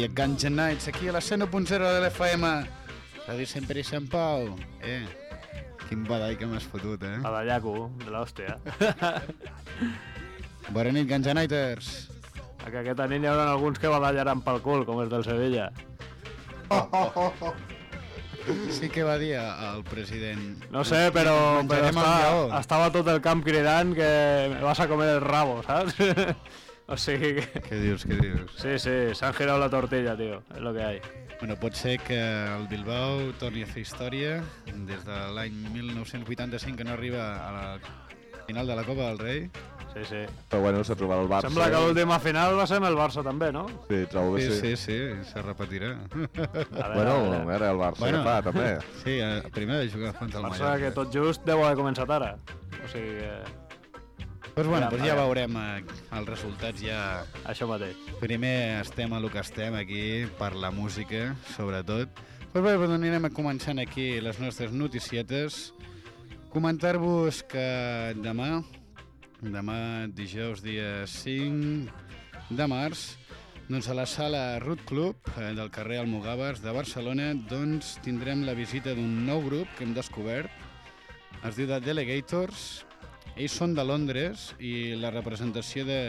aquí a Guns N' Nights, aquí a la 100.0 de l'FM. Ràdio Sempre i Sant Pau. Eh, quin badall que m'has fotut, eh? Badallaco, de l'hòstia. Bona nit, Guns N' Nighters. Que aquesta nit hi haurà alguns que badallaran pel cul, com els del Sevilla. Sí que va dir el president. No sé, però, però lleó. estava tot el camp cridant que vas a comer el rabo, saps? o sigui que... Què dius, què dius? Sí, sí, s'han girat la tortilla, tio, és lo que hay. Bueno, pot ser que el Bilbao torni a fer història des de l'any 1985 que no arriba a la final de la Copa del Rei. Sí, sí. Però bueno, s'ha trobat el Barça. Sembla que l'última final va ser amb el Barça també, no? Sí, trobo que Sí, sí. sí, sí, se repetirà. A veure, Bueno, a veure. ara el Barça Bueno. fa, també. Sí, primer de jugar contra el Barça Mallorca. que tot just deu haver començat ara. O sigui que... Pues bueno, pues ja veurem eh, els resultats ja Això mateix. Primer estem a lo que estem aquí, per la música, sobretot. Pues bé, doncs anirem començant aquí les nostres noticietes. Comentar-vos que demà, demà dijous dia 5 de març, doncs a la sala Root Club eh, del carrer Almogàvers de Barcelona doncs tindrem la visita d'un nou grup que hem descobert. Es diu The Delegators. Ells són de Londres i la representació de,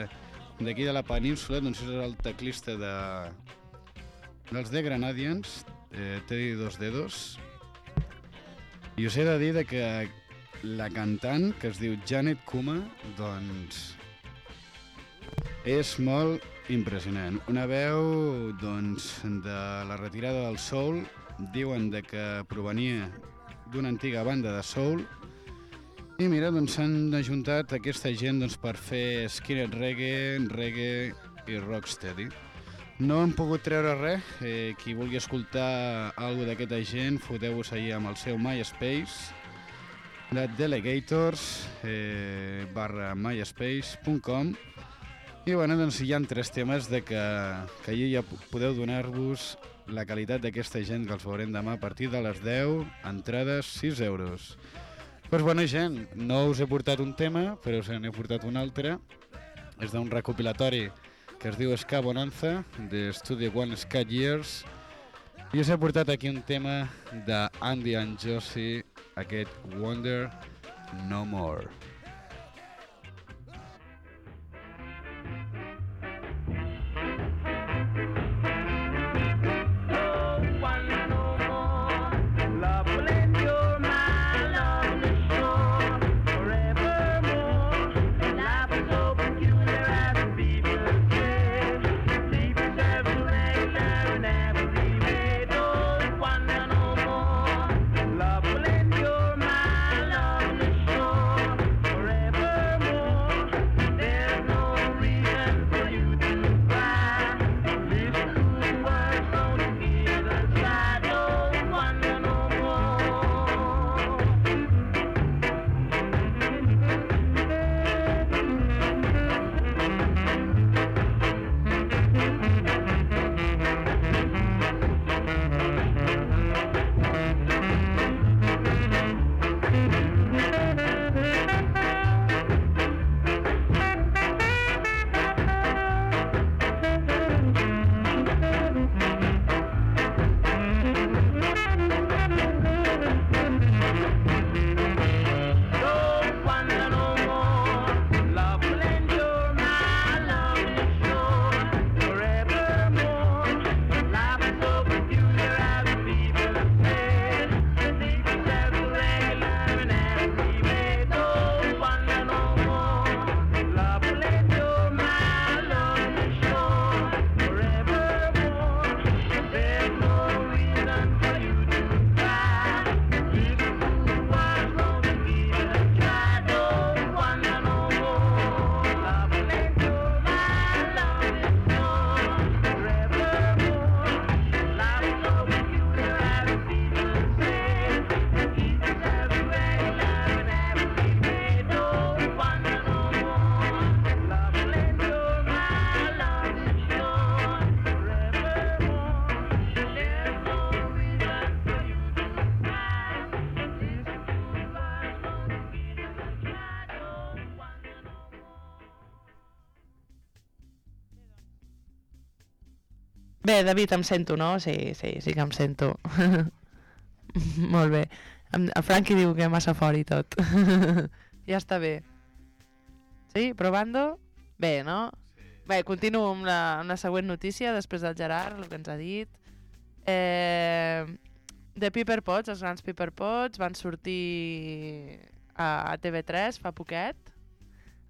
d'aquí de la península doncs és el teclista de, dels The Granadians, eh, Teddy Dos Dedos. I us he de dir de que la cantant, que es diu Janet Kuma, doncs és molt impressionant. Una veu doncs, de la retirada del soul, diuen de que provenia d'una antiga banda de soul, i mira, doncs s'han ajuntat aquesta gent doncs, per fer skinhead reggae, reggae i rocksteady. No hem pogut treure res. Eh, qui vulgui escoltar alguna d'aquesta gent, foteu-vos allà amb el seu MySpace, de Delegators, eh, barra myspace.com i bueno, doncs hi ha tres temes de que, que allà ja podeu donar-vos la qualitat d'aquesta gent que els veurem demà a partir de les 10, entrades 6 euros. Doncs bona gent, no us he portat un tema, però us n'he portat un altre. És d'un recopilatori que es diu Ska Bonanza, de Studio One Ska Years. I us he portat aquí un tema de Andy and Josie, aquest Wonder No More. David, em sento, no? Sí, sí, sí que em sento. Molt bé. El Franqui diu que massa fort i tot. ja està bé. Sí, provando? Bé, no? Bé, continuo amb la, amb la següent notícia, després del Gerard, el que ens ha dit. Eh, de Piper Pots, els grans Piper Pots, van sortir a, a TV3 fa poquet,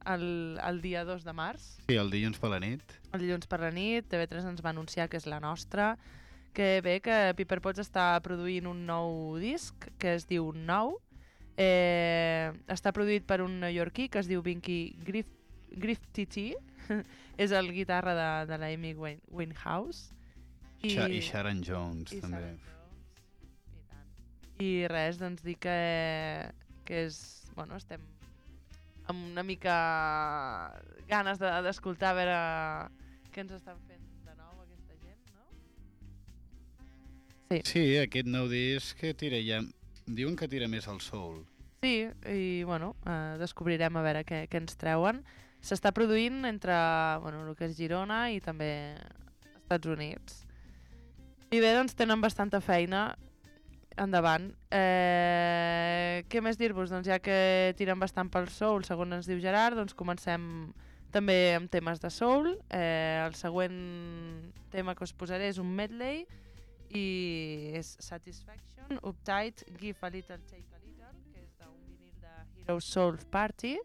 el, el dia 2 de març Sí, el dilluns per la nit. El dilluns per la nit, TV3 ens va anunciar que és la nostra, que bé, que Piper Potts està produint un nou disc que es diu Nou. Eh, està produït per un neoyorquí que es diu Vinky Griff, Griff TT, és el guitarra de, de la Amy Win- Winehouse. I, I Sharon Jones, i també. Sharon Jones, i tant. I res, doncs dir que, que és... Bueno, estem amb una mica ganes de- d'escoltar a veure què ens estan fent de nou aquesta gent, no? Sí, Sí, aquest nou disc que tira ja... Diuen que tira més al soul. sí i bueno, eh, descobrirem a veure què, què ens treuen. S'està produint entre bueno, el que és Girona i també Estats Units. I bé, doncs tenen bastanta feina endavant. Eh, què més dir-vos? Doncs ja que tiren bastant pel soul, segons ens diu Gerard, doncs comencem també amb temes de soul. Eh, el següent tema que us posaré és un medley i és Satisfaction, Uptight, Give a Little, Take a Little, que és d'un vinil de Hero Soul Party.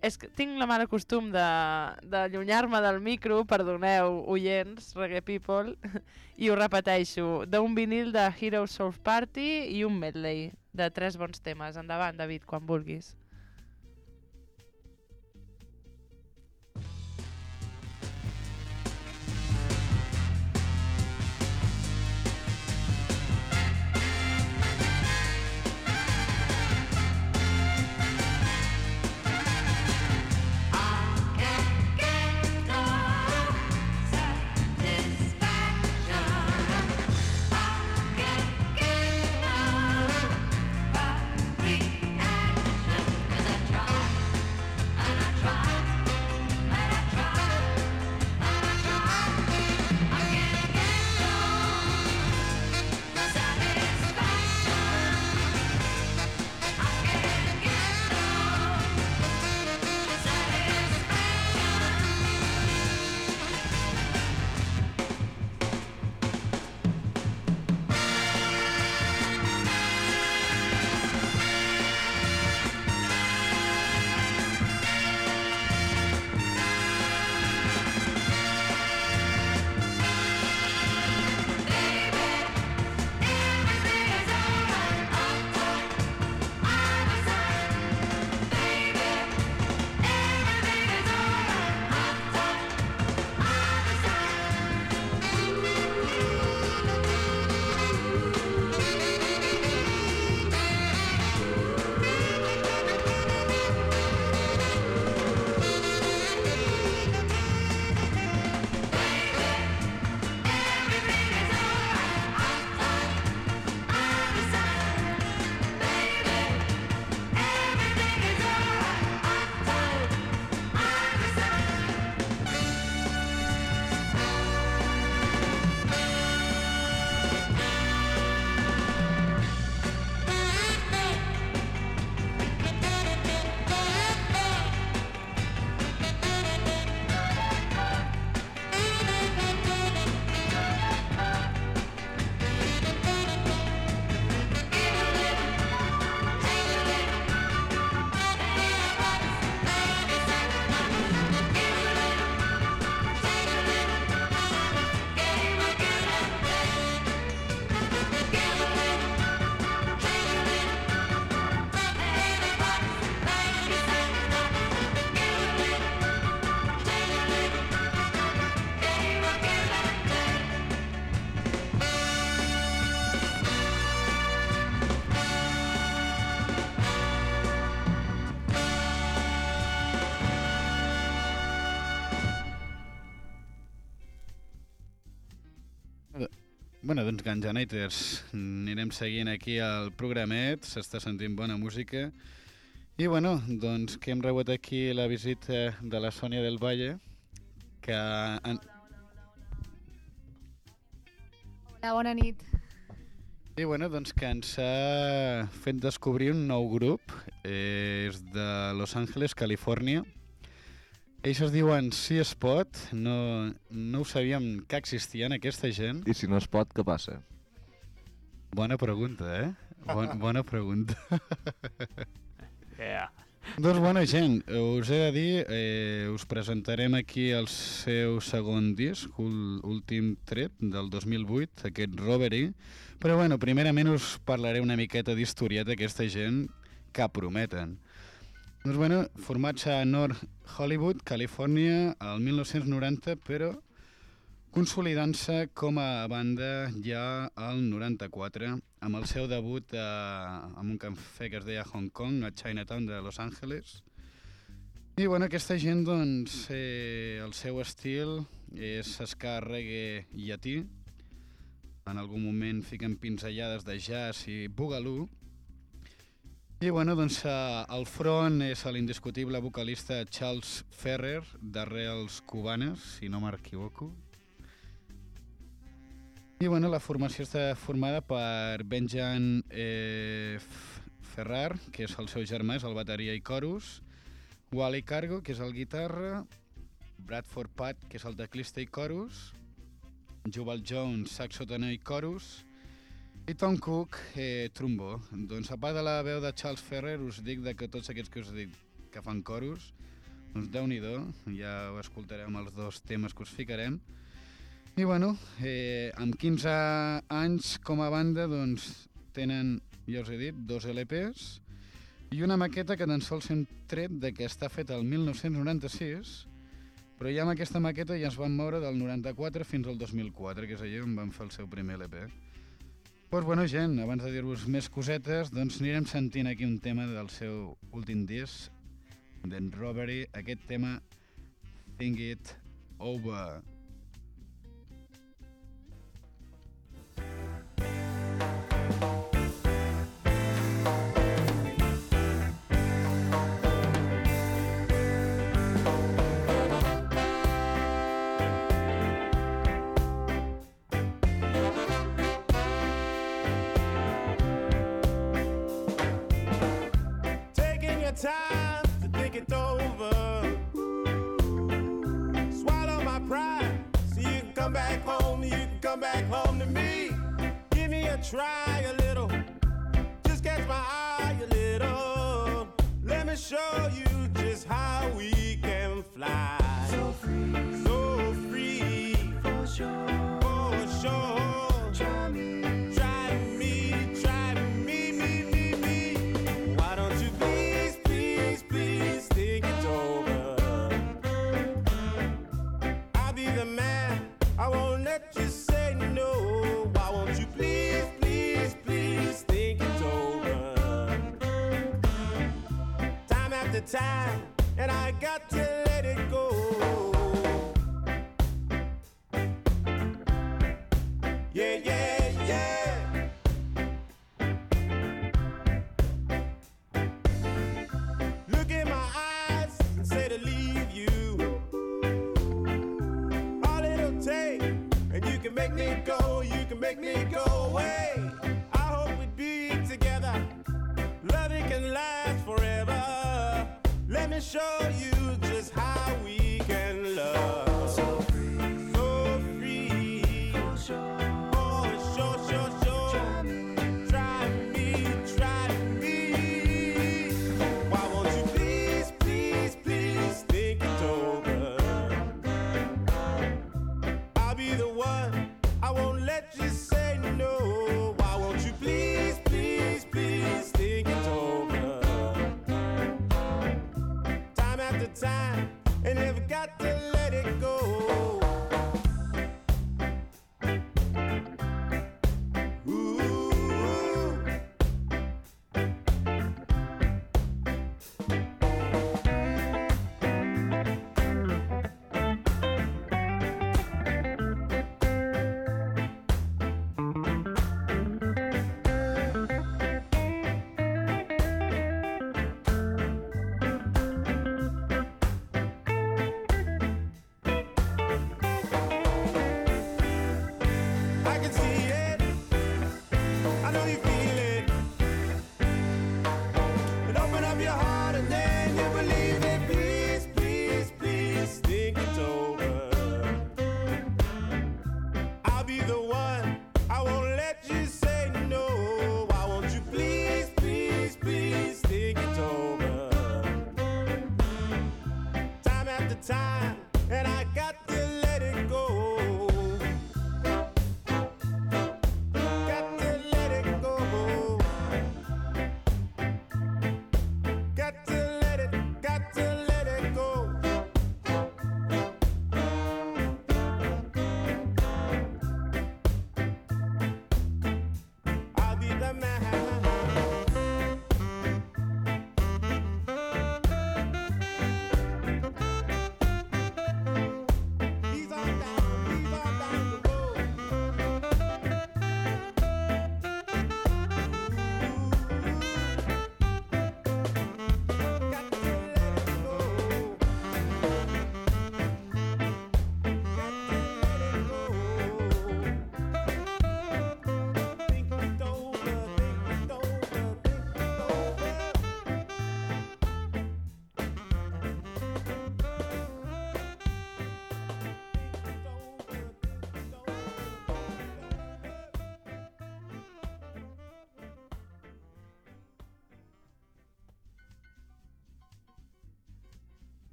És que tinc la mala costum de- d'allunyar-me del micro, perdoneu, oients, reggae people, i ho repeteixo, d'un vinil de Hero Soul Party i un medley de tres bons temes. Endavant, David, quan vulguis. Bueno, doncs Ganjanators, anirem seguint aquí al programet, s'està sentint bona música. I bueno, doncs que hem rebut aquí la visita de la Sònia del Valle, que... En... Hola, bona nit. I bueno, doncs que ens ha fet descobrir un nou grup, eh, és de Los Angeles, Califòrnia. Ells es diuen Si es pot, no, no ho sabíem que existien aquesta gent. I si no es pot, què passa? Bona pregunta, eh? Bon, bona pregunta. Yeah. doncs bona gent, us he de dir, eh, us presentarem aquí el seu segon disc, ul- últim tret del 2008, aquest Robbery, però bueno, primerament us parlaré una miqueta d'historieta d'aquesta gent que prometen. Doncs bueno, formats a North Hollywood, Califòrnia, al 1990, però consolidant-se com a banda ja al 94, amb el seu debut eh, amb un cafè que es deia Hong Kong, a Chinatown de Los Angeles. I bueno, aquesta gent, doncs, eh, el seu estil és ska reggae llatí, en algun moment fiquen pinzellades de jazz i boogaloo, i bueno, doncs eh, al front és l'indiscutible vocalista Charles Ferrer, d'arrels cubanes, si no m'equivoco. I bueno, la formació està formada per Benjan eh, Ferrar, que és el seu germà, és el bateria i corus, Wally Cargo, que és el guitarra, Bradford Pat, que és el teclista i corus, Jubal Jones, saxo tenor i corus, i Tom Cook, eh, trombó. Doncs a part de la veu de Charles Ferrer, us dic de que tots aquests que us dic que fan coros, doncs déu nhi ja ho escoltarem els dos temes que us ficarem. I bueno, eh, amb 15 anys com a banda, doncs tenen, ja us he dit, dos LPs i una maqueta que tan sols hem tret de que està feta el 1996, però ja amb aquesta maqueta ja es van moure del 94 fins al 2004, que és allà on van fer el seu primer LP. Doncs bueno, gent, abans de dir-vos més cosetes, doncs anirem sentint aquí un tema del seu últim disc, d'en Robbery, aquest tema Think It Over.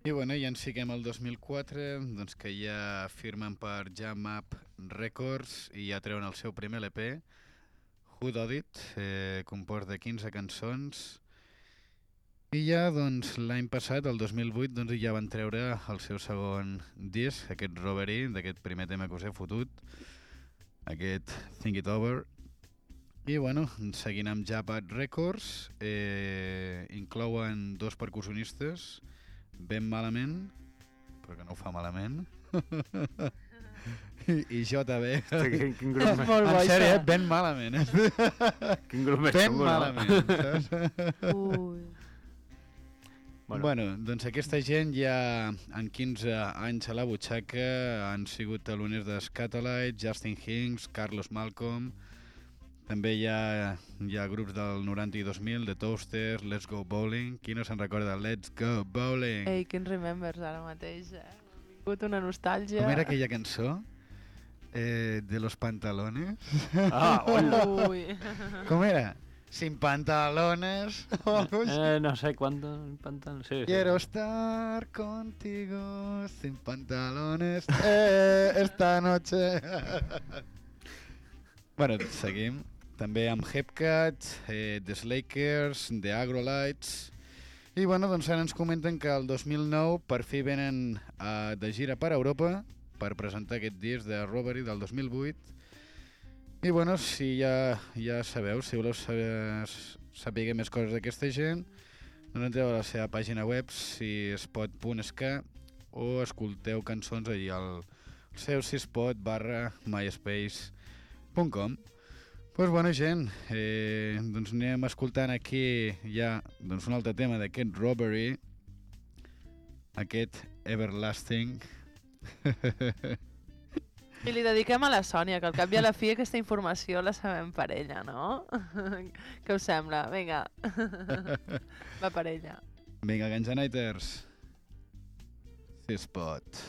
I bueno, ja ens fiquem al 2004, doncs que ja firmen per Jam Up Records i ja treuen el seu primer LP, Who Did It, eh, compost de 15 cançons. I ja doncs, l'any passat, el 2008, doncs, ja van treure el seu segon disc, aquest Robbery, d'aquest primer tema que us he fotut, aquest Think It Over. I bueno, seguint amb Japat Records, eh, inclouen dos percussionistes, ben malament, però que no ho fa malament, i, i JB. Quin, quin grup més, Molt bo, en sèrio, això. eh? ben malament. Eh? quin grup més ben malament, saps? Ui. Bueno. bueno, doncs aquesta gent ja en 15 anys a la butxaca han sigut taloners de Scatolite, Justin Hinks, Carlos Malcolm, també hi ha, hi ha grups del 90 i 2000, The Toasters, Let's Go Bowling, qui no se'n recorda Let's Go Bowling? Ei, quin remembers ara mateix, eh? Ha vingut una nostàlgia. Com era aquella cançó? Eh, de los pantalones? Ah, hola. Ui. Com era? Sin pantalones. o algo així. Eh, no sé cuánto pantalón. Sí, sí. Quiero estar contigo sin pantalones eh, esta noche. bueno, seguim. També amb Hepcat, eh, The Slakers, The Agrolites... I bueno, doncs ara ens comenten que el 2009 per fi venen uh, de gira per Europa per presentar aquest disc de Robbery del 2008 i bueno, si ja, ja sabeu, si voleu saber, saber més coses d'aquesta gent, doncs entreu a la seva pàgina web, si spot.sk, o escolteu cançons allà al seu sispot barra myspace.com. Doncs bueno, gent, eh, doncs anem escoltant aquí ja doncs un altre tema d'aquest Robbery, aquest Everlasting. I li dediquem a la Sònia, que al cap i a la fi aquesta informació la sabem per ella, no? Què us sembla? Vinga. Va per ella. Vinga, Guns N' Nighters. Sispot.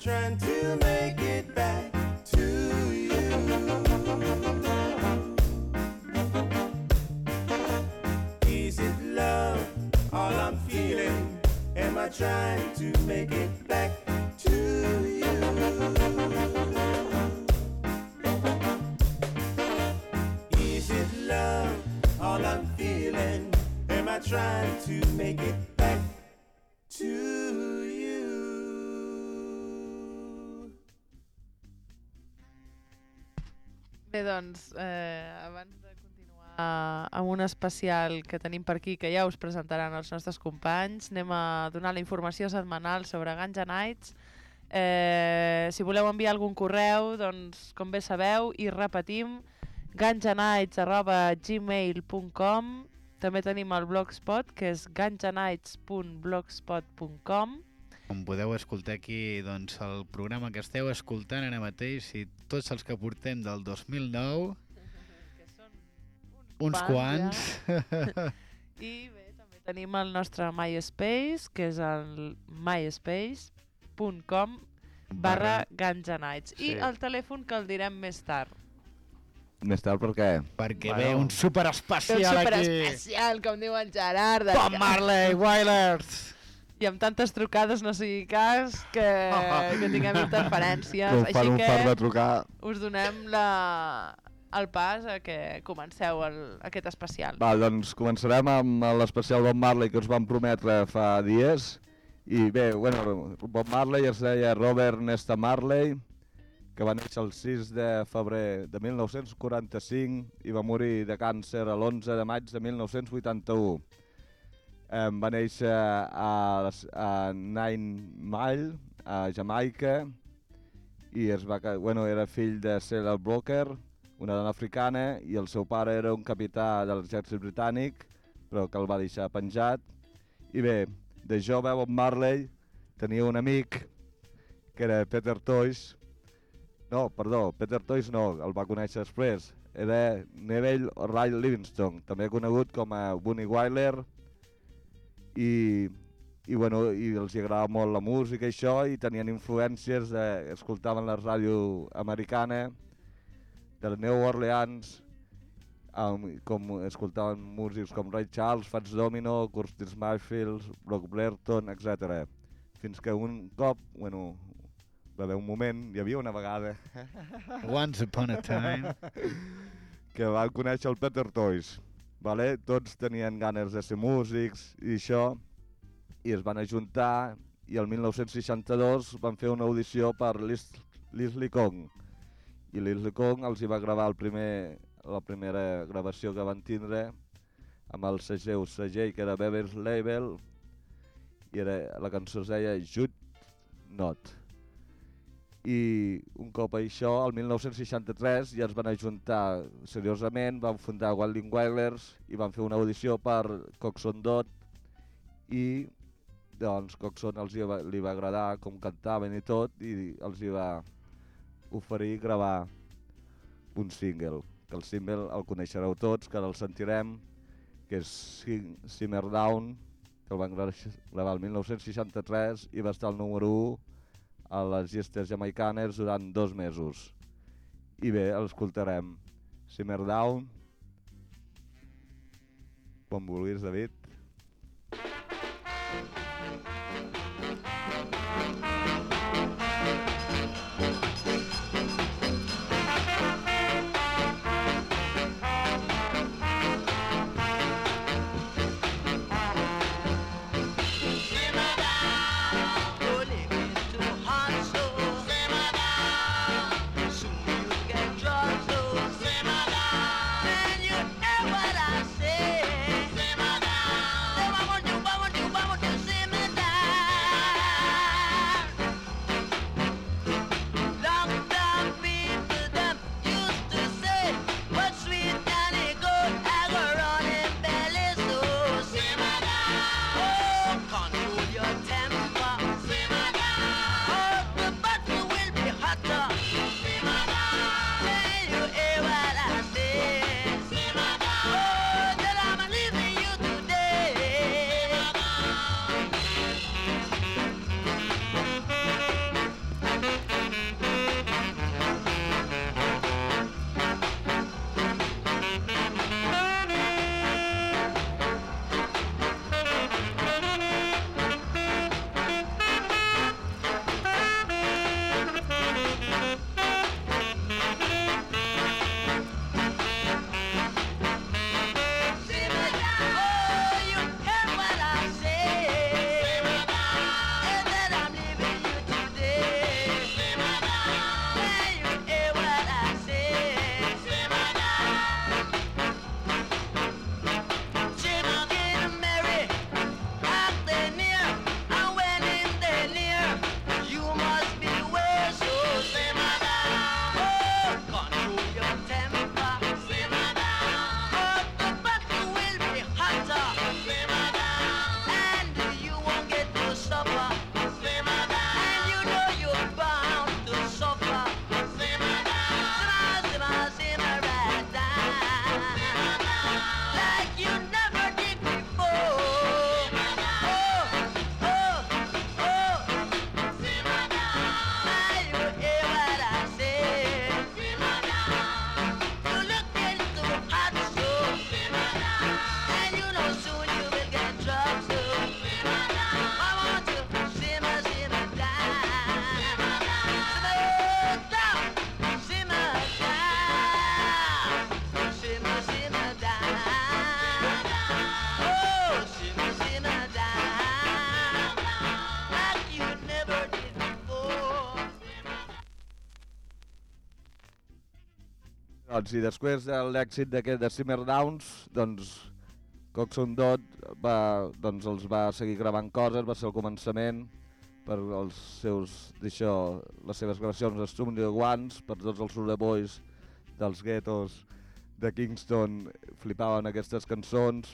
Trying to Bé, doncs, eh, abans de continuar amb un especial que tenim per aquí, que ja us presentaran els nostres companys, anem a donar la informació setmanal sobre Ganja Nights. Eh, si voleu enviar algun correu, doncs, com bé sabeu, i repetim, ganjanights.gmail.com També tenim el blogspot, que és ganjanights.blogspot.com Com podeu escoltar aquí, doncs, el programa que esteu escoltant ara mateix i tots els que portem del 2009, que són uns quants, I bé, també tenim el nostre MySpace, que és el myspace.com barra Ganja Nights. I Sí. el telèfon que el direm més tard. Més tard per què? perquè Bueno. ve un Un superespecial aquí. superespecial, com diu el Gerard. de- Bob Marley, Wailers! I amb tantes trucades no sigui cas que, que tinguem interferències. Fan Així fart de que trucar. us donem la, el pas a que comenceu el, aquest especial. Val, doncs començarem amb l'especial Bob Marley que us vam prometre fa dies. I bé, bueno, Bob Marley es deia Robert Nesta Marley, que va néixer el 6 de febrer de 1945 i va morir de càncer l'11 de maig de 1981. Eh, va néixer a, les- a Nine Mile, a Jamaica, i es va, bueno, era fill de Cecil Broker, una dona africana, i el seu pare era un capità de l'exèrcit britànic, però que el va deixar penjat. I bé, de jove Bob Marley tenia un amic que era Peter Toys. No, perdó, Peter Toys no, el va conèixer després. Era Neville Ray Livingston, també conegut com a Bunny Wyler. I, i, bueno, i els agradava molt la música i això, i tenien influències, de, escoltaven la ràdio americana, de New Orleans, um, com escoltaven músics com Ray Charles, Fats Domino, Curtis Mayfield, Brock Blerton, etc. Fins que un cop, bueno, va haver un moment, hi havia una vegada, Once upon a time. que van conèixer el Peter Toys. Vale? Tots tenien ganes de ser músics i això, i es van ajuntar i el 1962 van fer una audició per Lis- Leslie Kong. I Leslie Kong els hi va gravar el primer, la primera gravació que van tindre amb el segell, segell que era Bever's Label i era, la cançó es deia Jut Not i un cop això, el 1963, ja es van ajuntar seriosament, van fundar Wilding Wailers i van fer una audició per Coxon Dot i doncs Coxon els va, li va agradar com cantaven i tot i els hi va oferir gravar un single, que el single el coneixereu tots, que ara el sentirem, que és Sim- Simmer Down, que el van gra- gravar el 1963 i va estar al número 1 a les llistes jamaicanes durant dos mesos. I bé, l'escoltarem. Simmer Down. Quan vulguis, David. Doncs, I després de l'èxit d'aquest de Simmer Downs, doncs, Coxon Dot va, doncs, els va seguir gravant coses, va ser el començament per els seus, d'això, les seves gravacions de Studio Ones, per tots els Sure Boys dels guetos de Kingston flipaven aquestes cançons,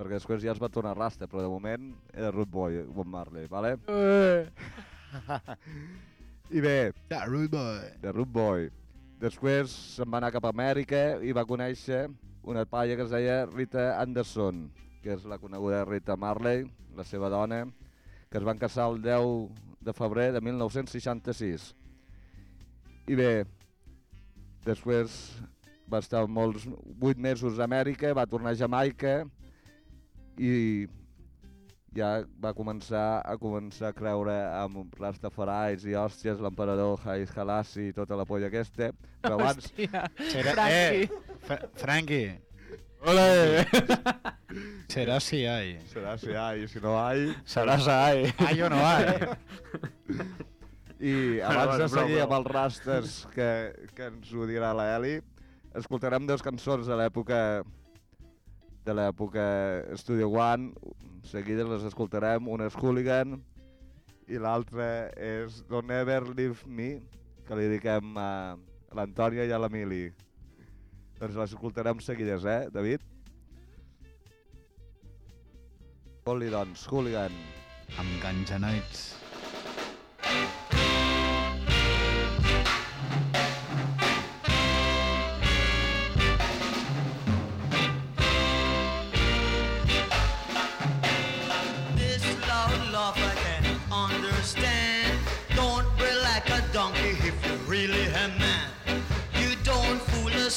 perquè després ja es va tornar rasta, però de moment era Root Boy, Bob Marley, vale? Eh. I bé, Ja, Rude Boy. de Root Boy. Després se'n va anar cap a Amèrica i va conèixer una paia que es deia Rita Anderson, que és la coneguda Rita Marley, la seva dona, que es van casar el 10 de febrer de 1966. I bé, després va estar molts, 8 mesos a Amèrica, va tornar a Jamaica i ja va començar a començar a creure amb Rastafarais i hòsties, l'emperador Haile Selassie i tota la polla aquesta, però abans Hòstia. Serà, Frankie. eh, Fra Frankie, Ole! serà si hay. serà si hay, si no hay. Serà sai. Hay o no hay. I abans de seguir amb els rastes que, que ens ho dirà la Eli, escoltarem dues cançons de l'època de l'època Studio One, seguides les escoltarem, una és Hooligan i l'altra és Don't Ever Leave Me, que li dediquem a l'Antònia i a l'Emili. Doncs les escoltarem seguides, eh, David? Vol-li, doncs, Hooligan. Amb ganjanoits. This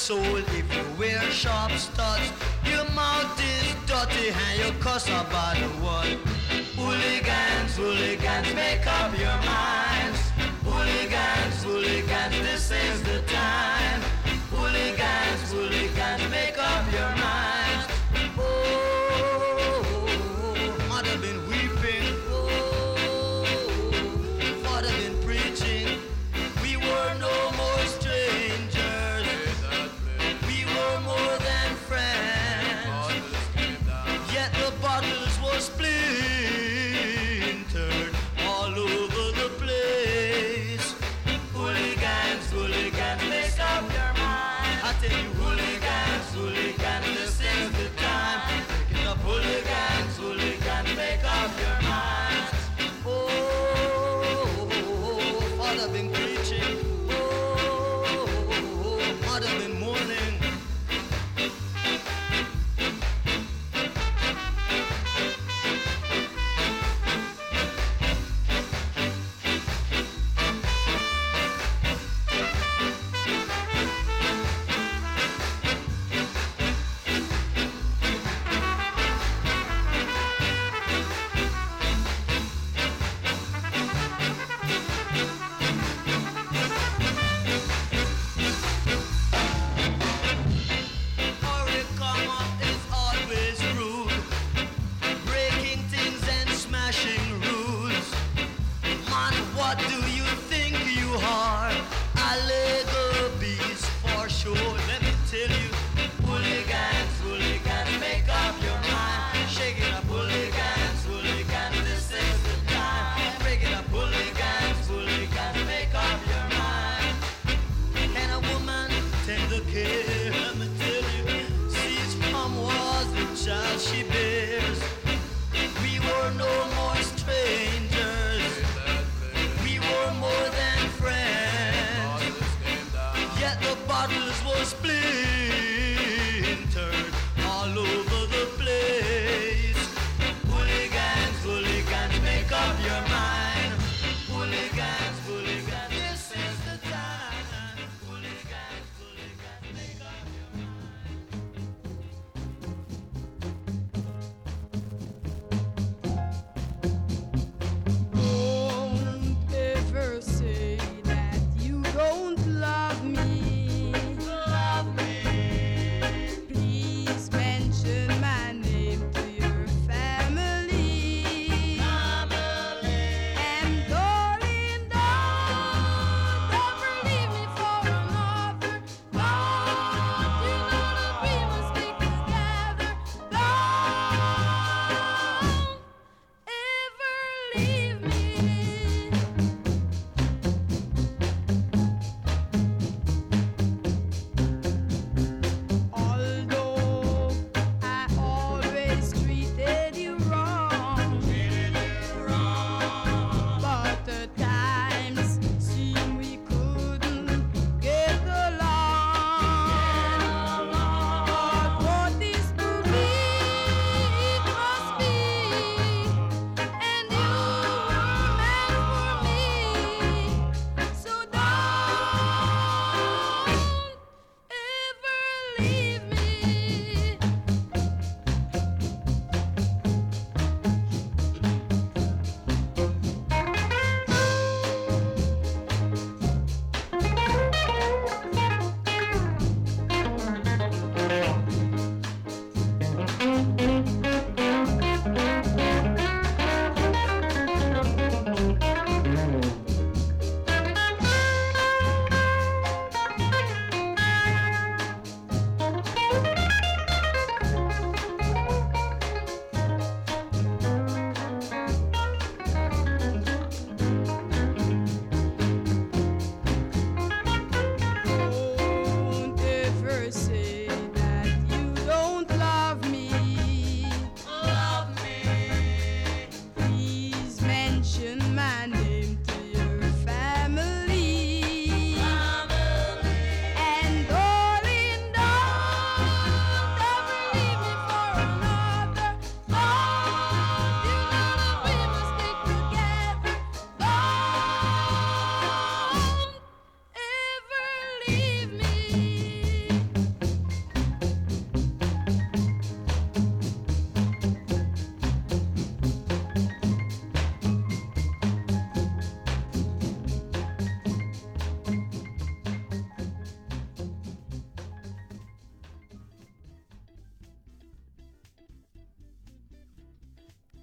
soul if you wear sharp studs. Your mouth is dirty and you cuss about the world. Hooligans, hooligans, make up your minds.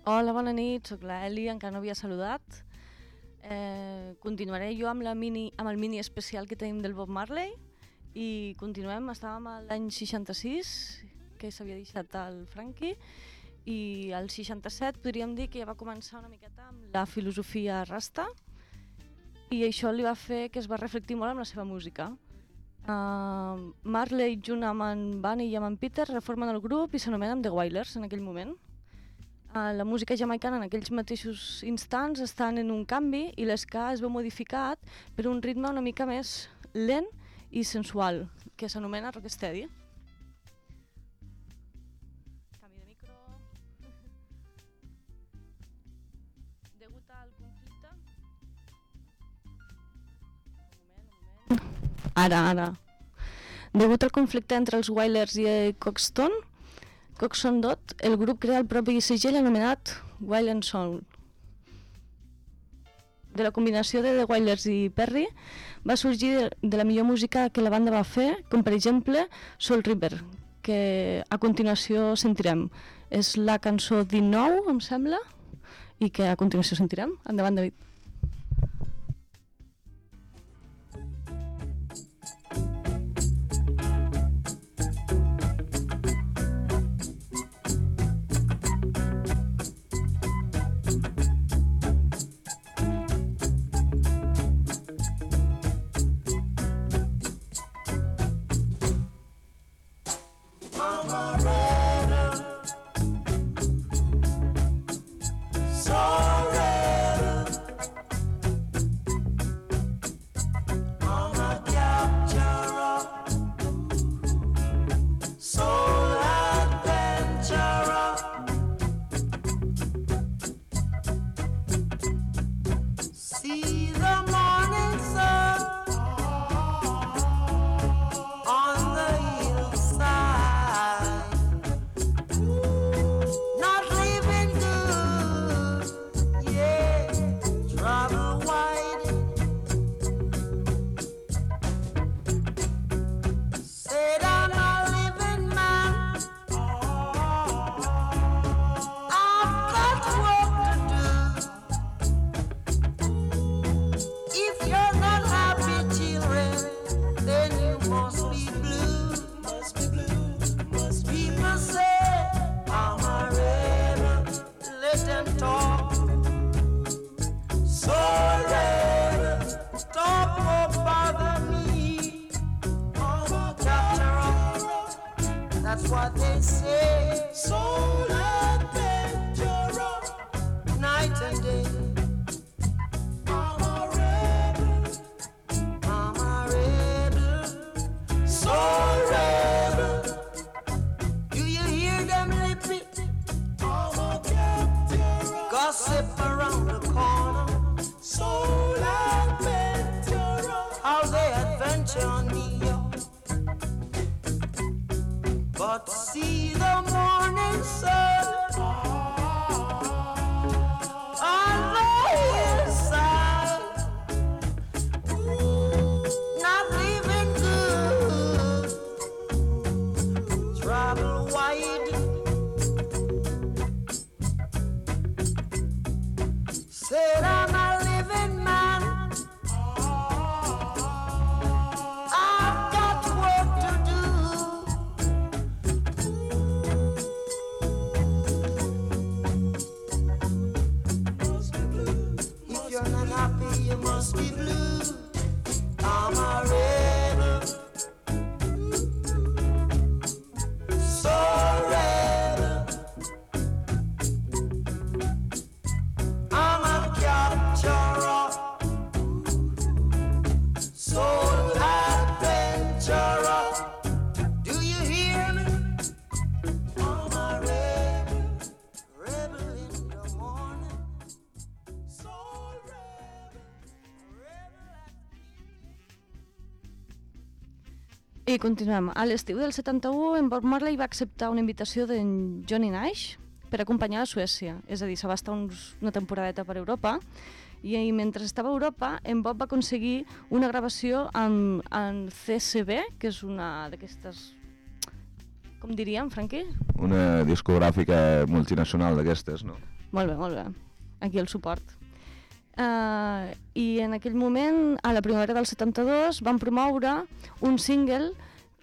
Hola, bona nit, sóc la Eli, encara no havia saludat. Eh, continuaré jo amb, la mini, amb el mini especial que tenim del Bob Marley i continuem, estàvem a l'any 66, que s'havia deixat el Frankie, i al 67 podríem dir que ja va començar una miqueta amb la filosofia rasta i això li va fer que es va reflectir molt amb la seva música. Uh, Marley junt amb en Bunny i amb en Peter reformen el grup i s'anomenen The Wailers en aquell moment. Uh, la música jamaicana en aquells mateixos instants estan en un canvi i l'esca es veu modificat per un ritme una mica més lent i sensual, que s'anomena rocksteady. Canvi de micro. Degut al conflicte... Un moment, un moment. Ara, ara. Degut al conflicte entre els Wailers i eh, Coxton, Coxon Dot, el grup crea el propi segell anomenat Wild and Soul. De la combinació de The Wailers i Perry va sorgir de, de la millor música que la banda va fer, com per exemple Soul River, que a continuació sentirem. És la cançó 19, em sembla, i que a continuació sentirem. Endavant, David. I continuem. A l'estiu del 71, en Bob Marley va acceptar una invitació d'en Johnny Nash per acompanyar a Suècia. És a dir, se va estar uns, una temporadeta per Europa i, i mentre estava a Europa, en Bob va aconseguir una gravació amb, amb CCB, que és una d'aquestes... Com diríem, Franqui? Una discogràfica multinacional d'aquestes, no? Molt bé, molt bé. Aquí el suport. Uh, I en aquell moment, a la primavera del 72, van promoure un single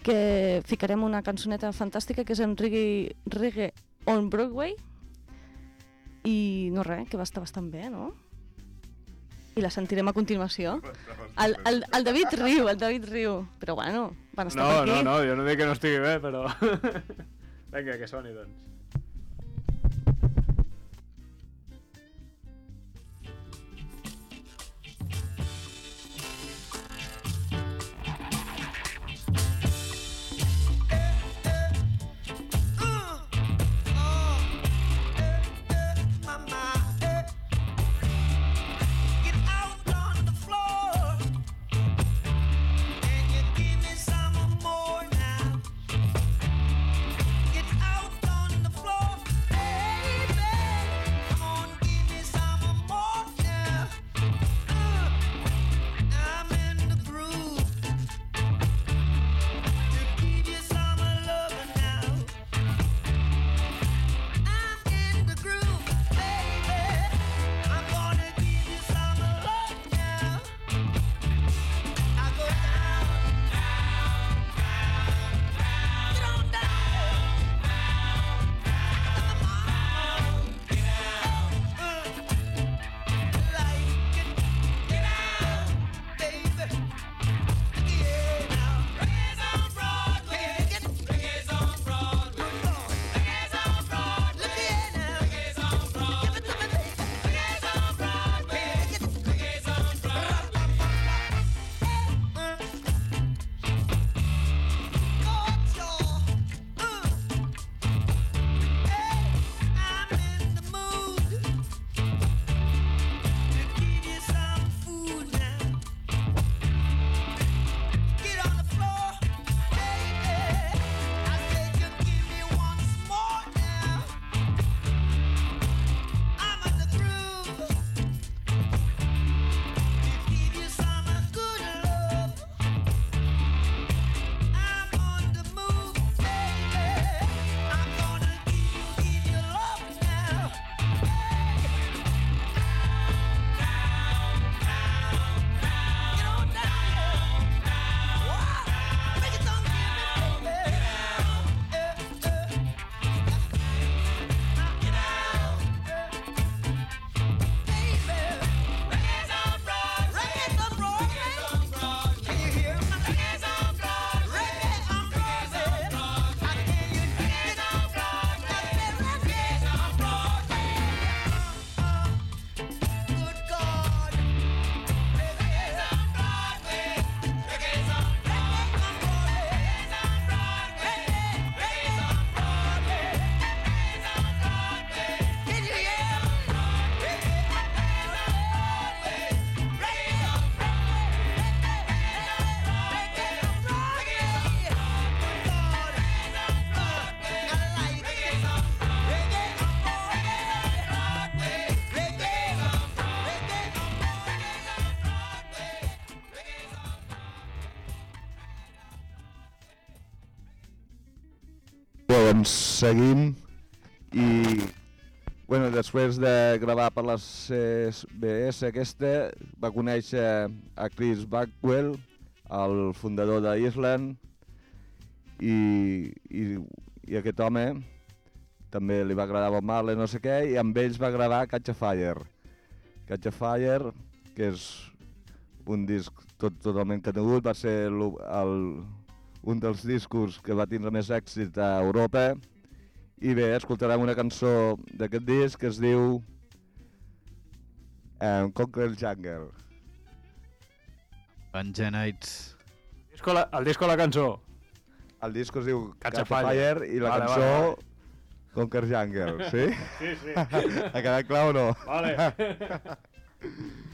que ficarem una cançoneta fantàstica que és en Reggae, Reggae on Broadway i no res, que va estar bastant bé, no? I la sentirem a continuació. El, el, el David riu, el David riu. Però bueno, van estar No, per aquí. no, no, jo no dic que no estigui bé, però... Vinga, que soni, doncs. Seguim i bueno, després de gravar per la CBS aquesta va conèixer a Chris Backwell, el fundador d'Island i, i, i aquest home també li va agradar Bob Marley, no sé què, i amb ells va gravar Catch a Fire. Catch a Fire, que és un disc tot, totalment conegut, va ser el, el, un dels discos que va tindre més èxit a Europa i bé, escoltarem una cançó d'aquest disc que es diu eh, Conquer el Jungle. Pangenites. Disco la, el disco o la cançó? El disc es diu Catch. Fire i la Vale, cançó vale, vale. Conquer Jungle, sí? Sí, sí. ha quedat clar o no? Vale.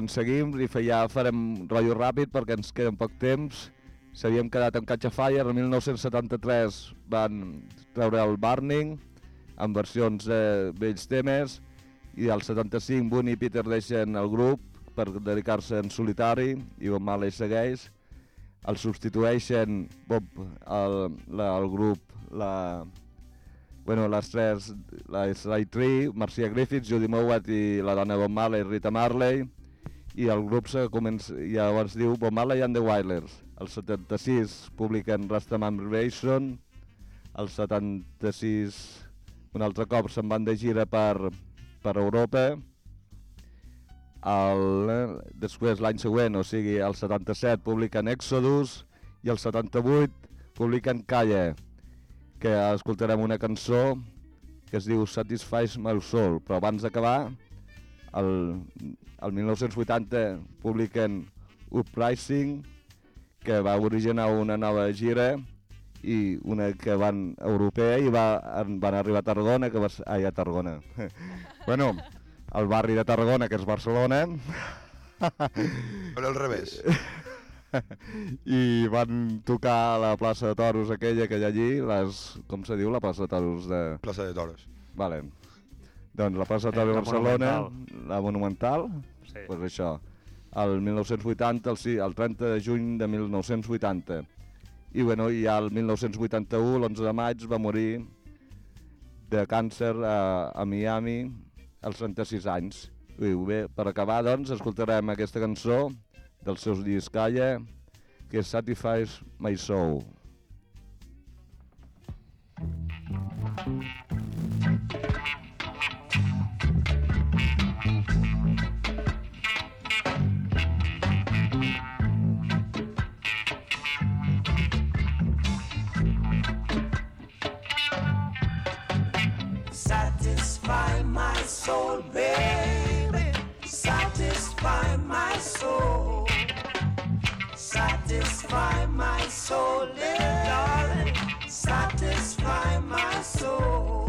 doncs seguim i ja farem rotllo ràpid perquè ens queda poc temps. S'havien quedat amb Catch a Fire, el 1973 van treure el Burning amb versions de vells temes i al 75 Boone i Peter deixen el grup per dedicar-se en solitari i Bob Marley segueix. El substitueixen Bob, el, la, el grup, la, bueno, les tres, la Sly Tree, Marcia Griffiths, Judy Mowat i la dona Bob Marley, Rita Marley, i el grup se comença, i llavors diu Bob Marley and the Wailers. El 76 publiquen Rastaman Relation, el 76 un altre cop se'n van de gira per, per Europa, el, després l'any següent, o sigui el 77 publiquen Exodus i el 78 publiquen Calle, que escoltarem una cançó que es diu Satisfies My Soul, però abans d'acabar, el, el 1980 publiquen Uprising, que va originar una nova gira i una que van europea i va, van arribar a Tarragona, que va, ser- ai, a Tarragona. bueno, al barri de Tarragona, que és Barcelona, Però al revés. i van tocar a la plaça de toros aquella que hi ha allí, les, com se diu la plaça de toros de... Plaça de Toros. Vale. Doncs la plaça de Eh, de la Barcelona, Monumental. la Monumental, Sí. pues això, el 1980, el, sí, el 30 de juny de 1980. I bueno, i ja el 1981, l'11 de maig, va morir de càncer a, a Miami als 36 anys. I bé, per acabar, doncs, escoltarem aquesta cançó del seu disc Calla, que és Satisfies My Soul. Satisfy soul, darling. Satisfy my soul.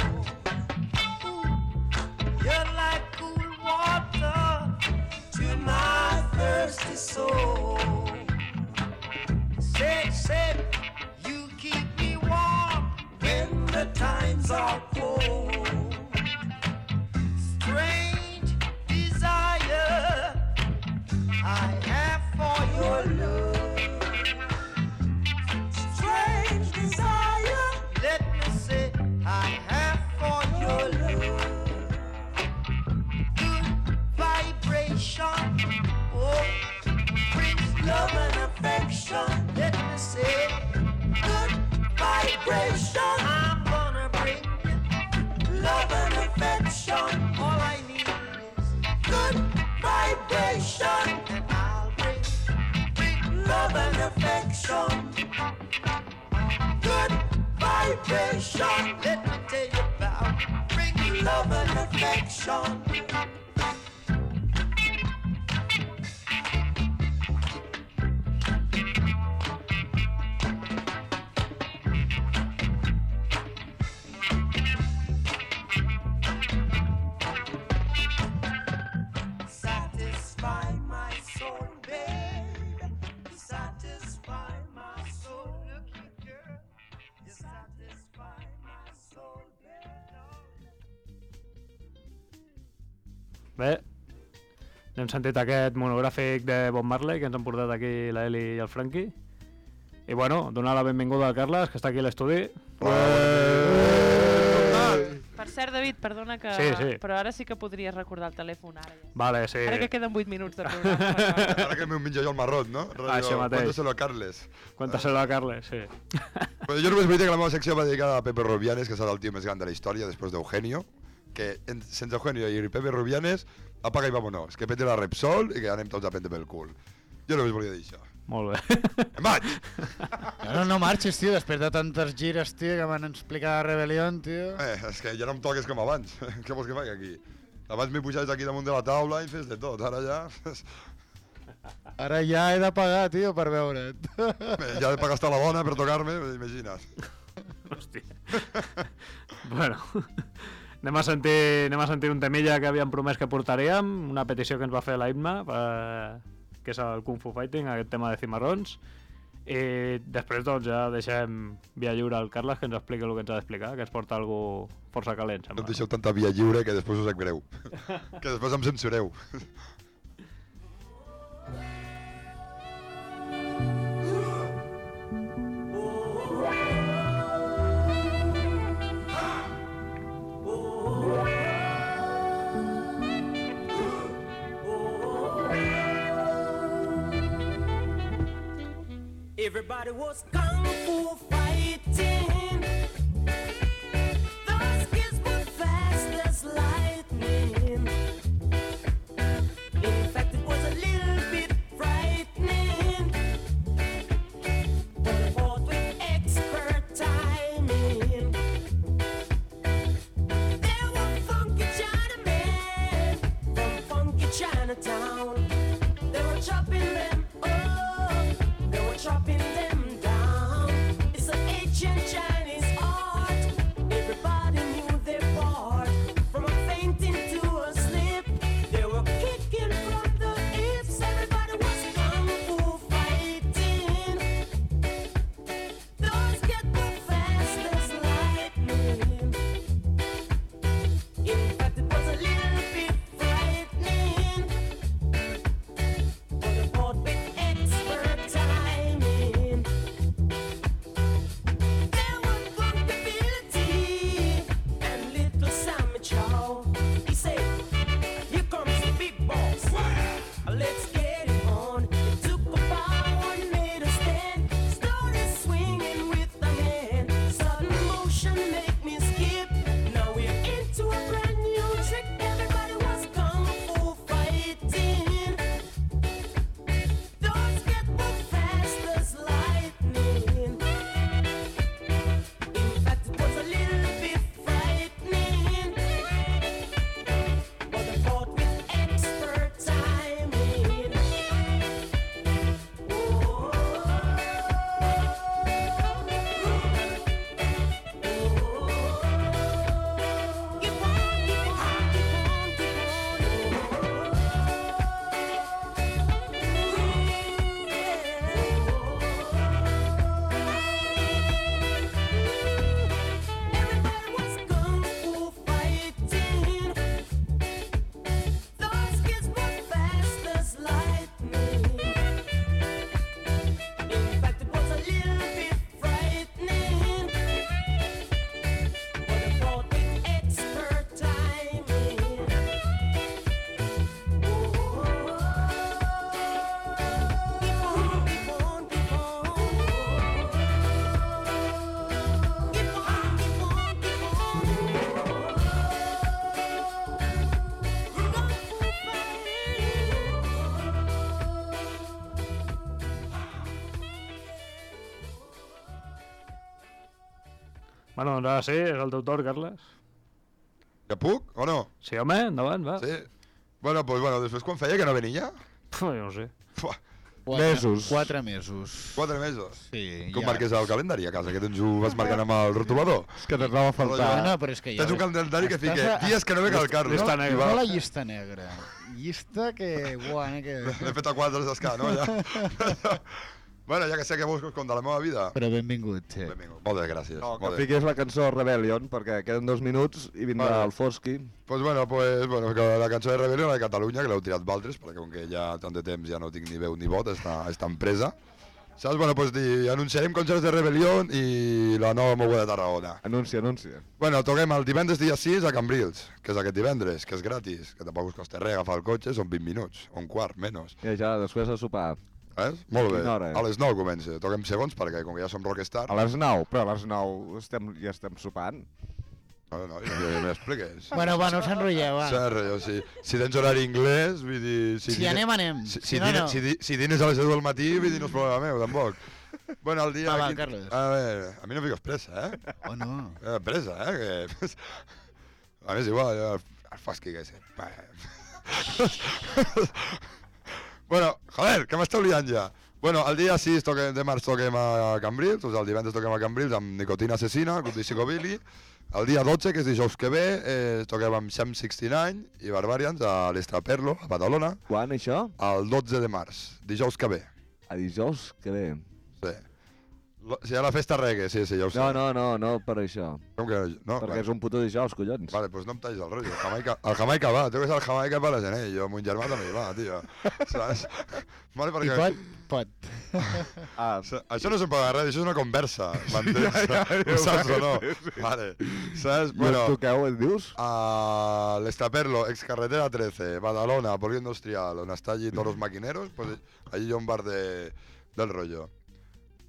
You're like cool water to my thirsty soul. Say, say, you keep me warm when the times are cold. Sentit aquest monogràfic de Bob Marley que ens han portat aquí la Eli i el Franqui. I bueno, donar la benvinguda al Carles, que està aquí a l'estudi. Per cert, David, perdona que... Sí, sí. Però ara sí que podries recordar el telèfon, ara. Ja. Vale, sí. Ara que queden 8 minuts de programa. però- Ara que me menjo jo el marrot, no? Rollo, Això mateix. Cuéntaselo a Carles. Cuéntaselo a Carles, sí. Pues jo només vull dir que la meva secció va dedicada a Pepe Rubianes, que serà el tio més gran de la història després d'Eugenio, que en, sense Eugenio i Pepe Rubianes, apaga i vámonos, que pete la Repsol i que anem tots a prendre pel cul. Jo només volia dir això. Molt bé. Em vaig! No, no, no marxis, tio, després de tantes gires, tio, que van explicar la rebel·lió, tio. Eh, és que ja no em toques com abans. Què vols que faci aquí? Abans m'hi pujaves aquí damunt de la taula i fes de tot, ara ja... Ara ja he de pagar, tio, per veure't. Bé, ja he de pagar hasta la bona per tocar-me, imagina't. Hòstia. bueno, Anem a, sentir, anem a sentir un temilla que havíem promès que portaríem, una petició que ens va fer la Imma, eh, que és el Kung Fu Fighting, aquest tema de cimarrons. I després doncs ja deixem via lliure al Carles que ens expliqui el que ens ha d'explicar, que ens porta algú força calent, No sembla. em deixeu tanta via lliure que després us sap greu. que després em censureu. Everybody was kung Bueno, doncs ara sí, és el teu torn, Carles. Ja puc o no? Sí, home, endavant, va. Sí. Bueno, pues bueno, després quan feia que no venia? Puf, jo no sé. Fuà, Quatre, Mesos. Quatre mesos. quatre mesos. Sí, Com marques el calendari a casa, que tens ho vas marcant amb el rotulador? És que t'anava a faltar. No, però és que ja... Tens un calendari que fique a- dies que no ve el Carlos. Llista I negra. va- No la llista negra. Llista que... Buah, que... L'he fet a quatre d'escar, no? Ja. bueno, ja que sé que vols que us conta la meva vida. Però benvingut, sí. Benvingut. Moltes gràcies. No, que fiquis la cançó Rebellion, perquè queden dos minuts i vindrà Vale. el Fosqui. Pues bueno, pues, bueno, que la cançó de Rebellion la de Catalunya, que l'heu tirat valtres, perquè com que ja tant de temps ja no tinc ni veu ni vot, està, està empresa. Saps? Bueno, pues di, anunciarem concerts de Rebellion i la nova moguda de Tarragona. Anuncia, anuncia. Bueno, toquem el divendres dia 6 a Cambrils, que és aquest divendres, que és gratis, que tampoc us costa res agafar el cotxe, són 20 minuts, un quart, menys. I ja després a sopar. Eh? Molt bé. Hora? A les 9 comença. Toquem segons perquè com que ja som rockstar... A les 9, però a les 9 estem, ja estem sopant. No, no, ja, m'expliques. Bueno, va, no us enrotlleu, va. Serra, si, si tens horari anglès, vull dir... Si dine- anem, anem. Si, Si si, no, dine, no. si, di- si dines a les 10 del matí, vull dir, no és problema meu, tampoc. Bueno, el dia... Va, va, quin- Carles. A veure, a mi no fiques pressa, eh? O no? Eh, pressa, eh? Que... A més, igual, jo... El fosqui que sé. Bueno, joder, que m'està oblidant ja. Bueno, el dia 6 toquem, de març toquem a Cambrils, doncs el divendres toquem a Cambrils amb Nicotina Assassina, grup de Psicobilly. El dia 12, que és dijous que ve, eh, toquem amb Sham 69 i Barbarians a l'Estraperlo, a Badalona. Quan, això? El 12 de març, dijous que ve. A dijous que ve. Sí. Si hi ha la festa reggae, sí, sí, ja ho sé. No, no, no, no per això. Com que no? Perquè Vale. és un puto dijous, collons. Vale, pues no em tallis el rotllo. El Jamaica, el Jamaica va, tengo que ser el Jamaica per la gener. Jo, mon germà també hi va, tio. Saps? Vale, I perquè... pot? Pot. Ah, Això no és un programa de ràdio, això és una conversa, m'entens? Ho saps o no? Vale. Saps? bueno. Bueno, tu què ho dius? a l'Estaperlo, excarretera 13, Badalona, Polígono Industrial, on està allí toros maquineros, pues allí hi ha un bar de, del rollo.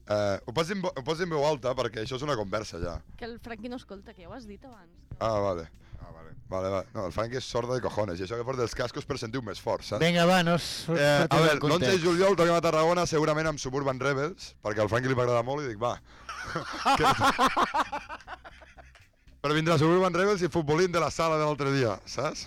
Eh, ho, pots dir, en ho pots dir en veu alta perquè això és una conversa ja. Que el Franqui no escolta, que ja ho has dit abans. Ah, vale. Ah, vale. Vale, vale. No, el Frank és sordo de cojones i això que porta els cascos per sentir més fort, saps? Vinga, va, no. Eh, a veure, l'11 de juliol toquem a Tarragona, segurament amb Suburban Rebels, perquè al Franky li va agradar molt i dic, va. que... Però vindrà Suburban Rebels i futbolín de la sala de l'altre dia, saps?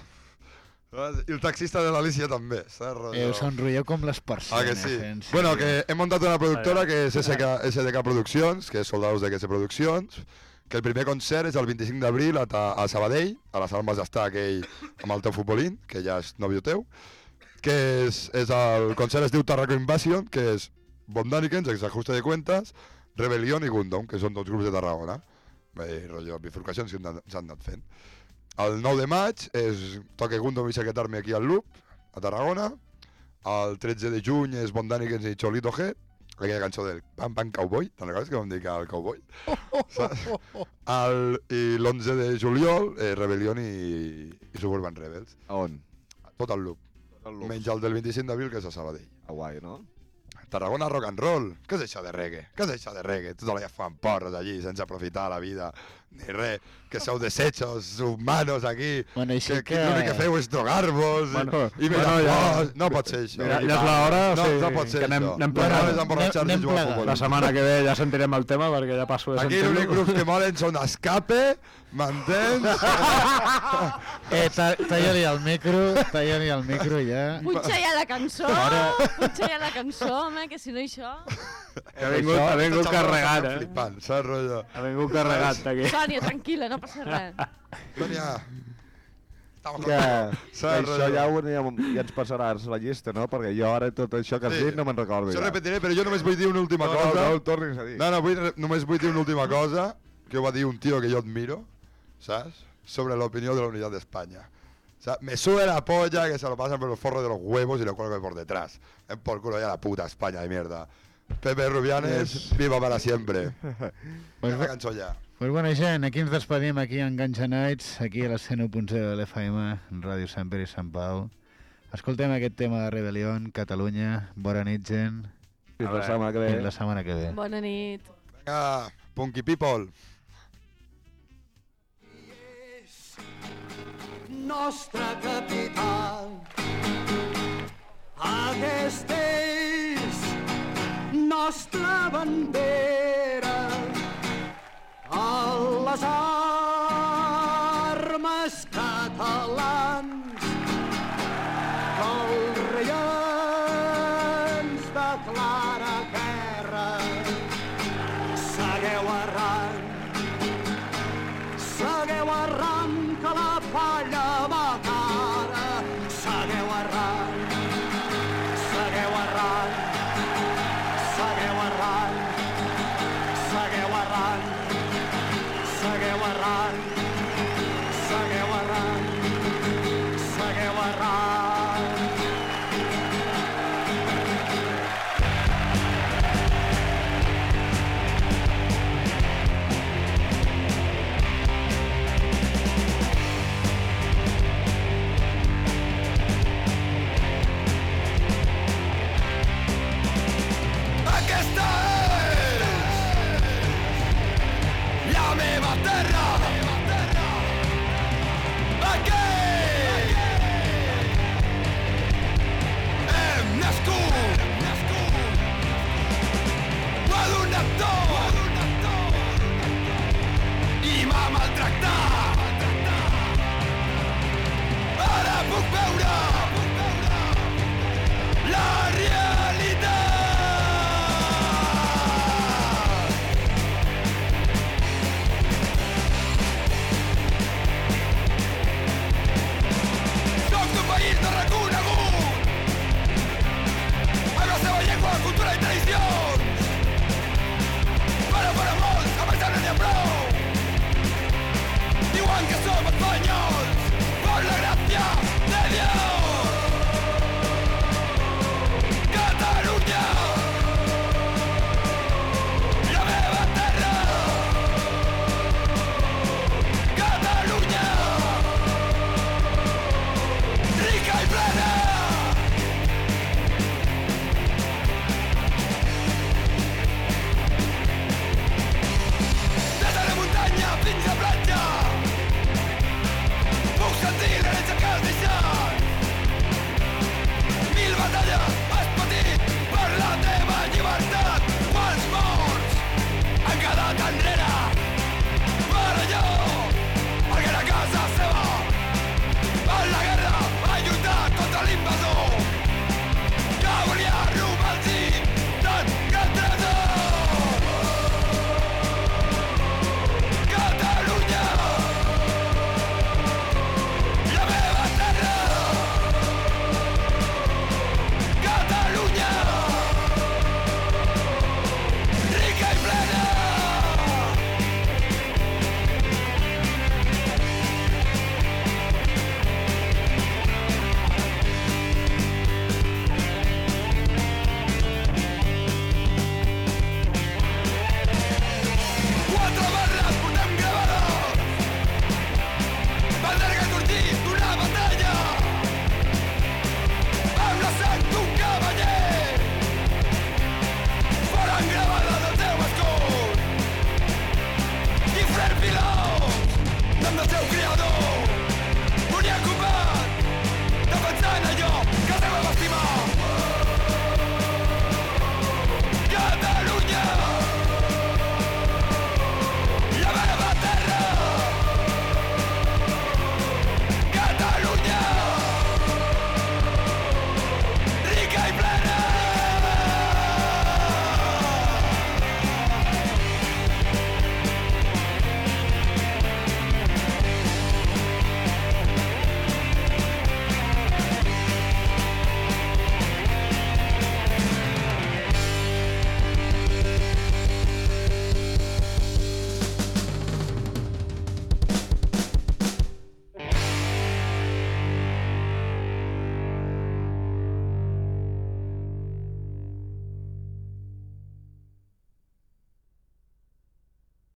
I el taxista de l'Alicia també, saps? Eh, sonrieu com les persones. Ah, que sí. en Bueno, sèrio. que hem muntat una productora que és SK, SDK Produccions, que és Soldados de QS Produccions, que el primer concert és el 25 d'abril a, a Sabadell, a la sala on vas estar aquell amb el teu futbolín, que ja és nòvio teu, que és, és el concert es diu Tarraco Invasion, que és Bondanikens, Exajuste de Cuentas, Rebellion i Gundam, que són dos grups de Tarragona. Bé, rotllo, bifurcacions que han- s'han anat fent. El 9 de maig és toque Gundam i Secretar-me aquí al Loop, a Tarragona. El 13 de juny és Bondanikens i Cholito G, aquella cançó del Pam Pam Cowboy, te'n recordes que vam dir que el cowboy? Saps? El, I l'11 de juliol, eh, Rebellion i, i Suburban Rebels. A on? Tot el loop. El. Menys el del 25 d'abril, que és a Sabadell. A guai, no? Tarragona rock and roll. Què és això de reggae? Què és això de reggae? Tota la dia fan porres allí sense aprofitar la vida ni res. Que sou desechos humanos aquí. Bueno, que, que que- l'únic que feu és drogar-vos Bueno, i, i bueno, ja- No pot ser això. Ja, ja és l'hora, no, sigui, no pot ser que anem, anem No plegant. emborratxar-te Anem i jugar a plegant. La setmana que ve ja sentirem el tema perquè ja passo de Aquí l'únic grups que molen són Escape, m'entens? Eh, ta- talla-li el micro, talla-li el micro ja. Punxa ja la cançó! Punxa ja la cançó, home, que si no això... Ha vingut, ha vingut carregat, eh? Flipant, saps, rotllo? Ha vingut carregat aquí. Sònia, tranquil·la, no passa res. Sònia, estamos Que, que Saps, això ja, ho, ja, ja ens passaràs la llista, no? Perquè jo ara tot això que has Sí. dit no me'n recordo Això ja. repetiré, però jo només vull dir una última no, cosa. No, no, ho tornis a dir. No, no, vull, només vull dir una última cosa que ho va dir un tio que jo admiro, ¿sabes? Sobre la opinión de la unidad de España. O sea, me sube la polla que se lo pasan por los forros de los huevos y lo cuelgan por detrás. Ven por culo ya la puta España de mierda. Pepe Rubianes, viva para siempre. Una cançó ja. Pues bona gent, aquí ens despedim aquí en Ganja Nights, aquí a la 101.0 de l'FM, Ràdio Sant Pere i Sant Pau. Escoltem aquest tema de Rebel·lion, Catalunya, bona nit, gent, Fins la setmana que ve. fins la setmana que ve. Bona nit. Vinga, Punky People. nostra capital. Aquesta és nostra bandera. A les armes catalans